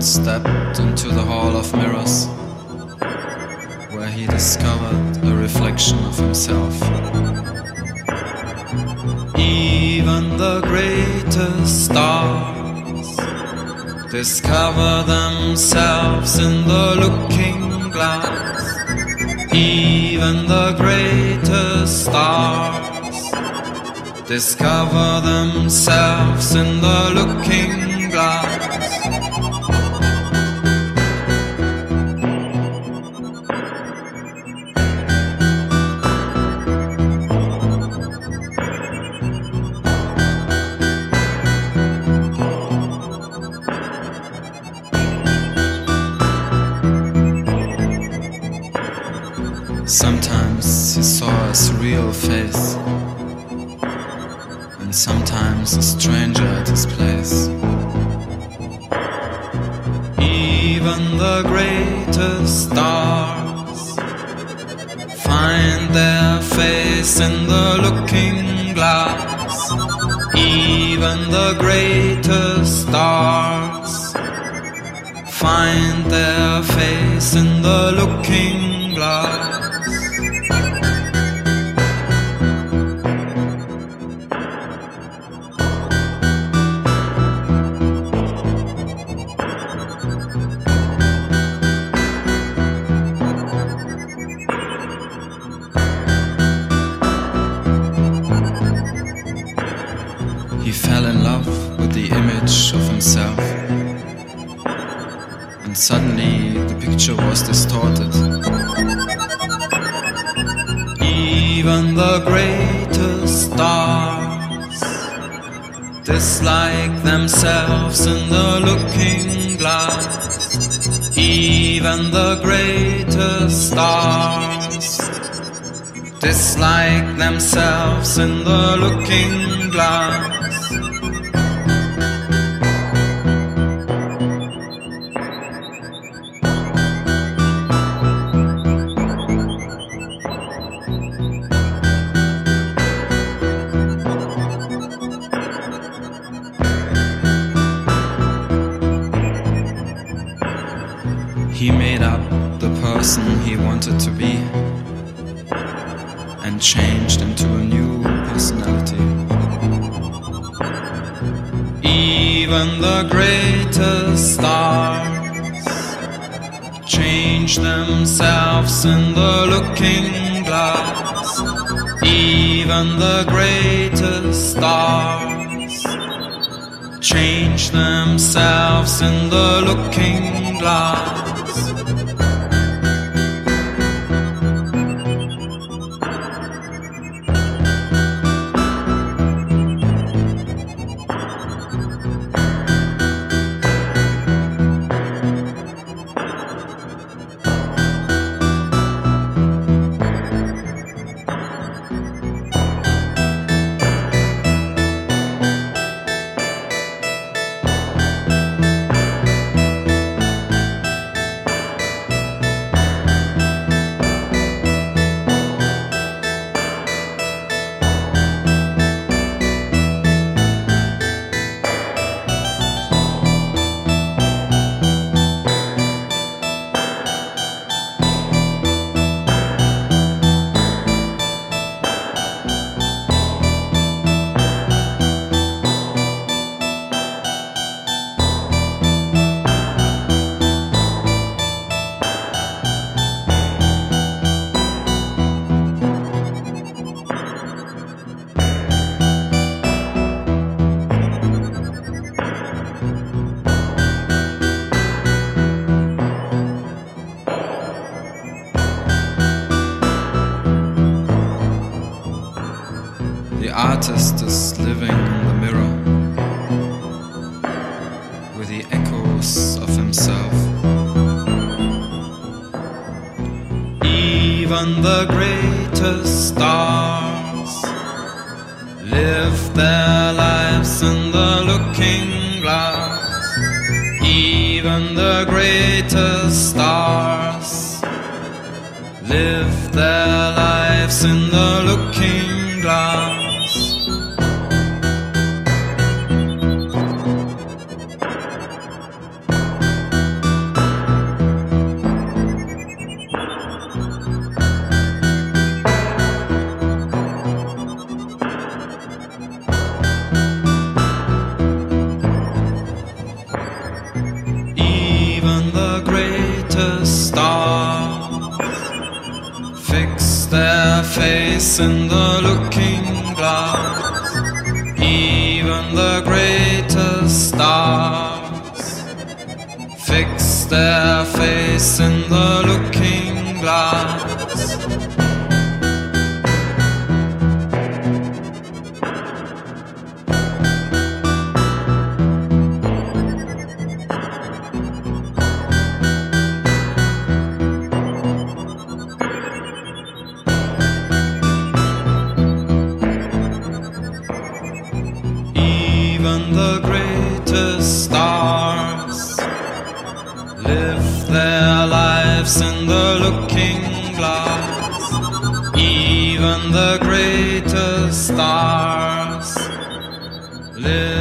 Stepped into the hall of mirrors, where he discovered a reflection of himself. Even the greatest stars discover themselves in the looking glass. Even the greatest stars discover themselves in the looking glass. Surreal face, and sometimes a stranger at his place. Even the greatest stars find their face in the looking glass. Even the greatest stars find their face in the looking glass. He fell in love with the image of himself. And suddenly the picture was distorted. Even the greatest stars dislike themselves in the looking glass. Even the greatest stars dislike themselves in the looking glass. He made up the person he wanted to be and changed into a new personality. Even the greatest stars change themselves in the looking glass. Even the greatest stars change themselves in the looking glass. The artist is living in the mirror with the echoes of himself. Even the greatest stars live their lives in the looking glass. Even the greatest stars live their lives in the looking glass. fix their face in the looking glass. Even the greatest stars fix their face in Even the greatest stars live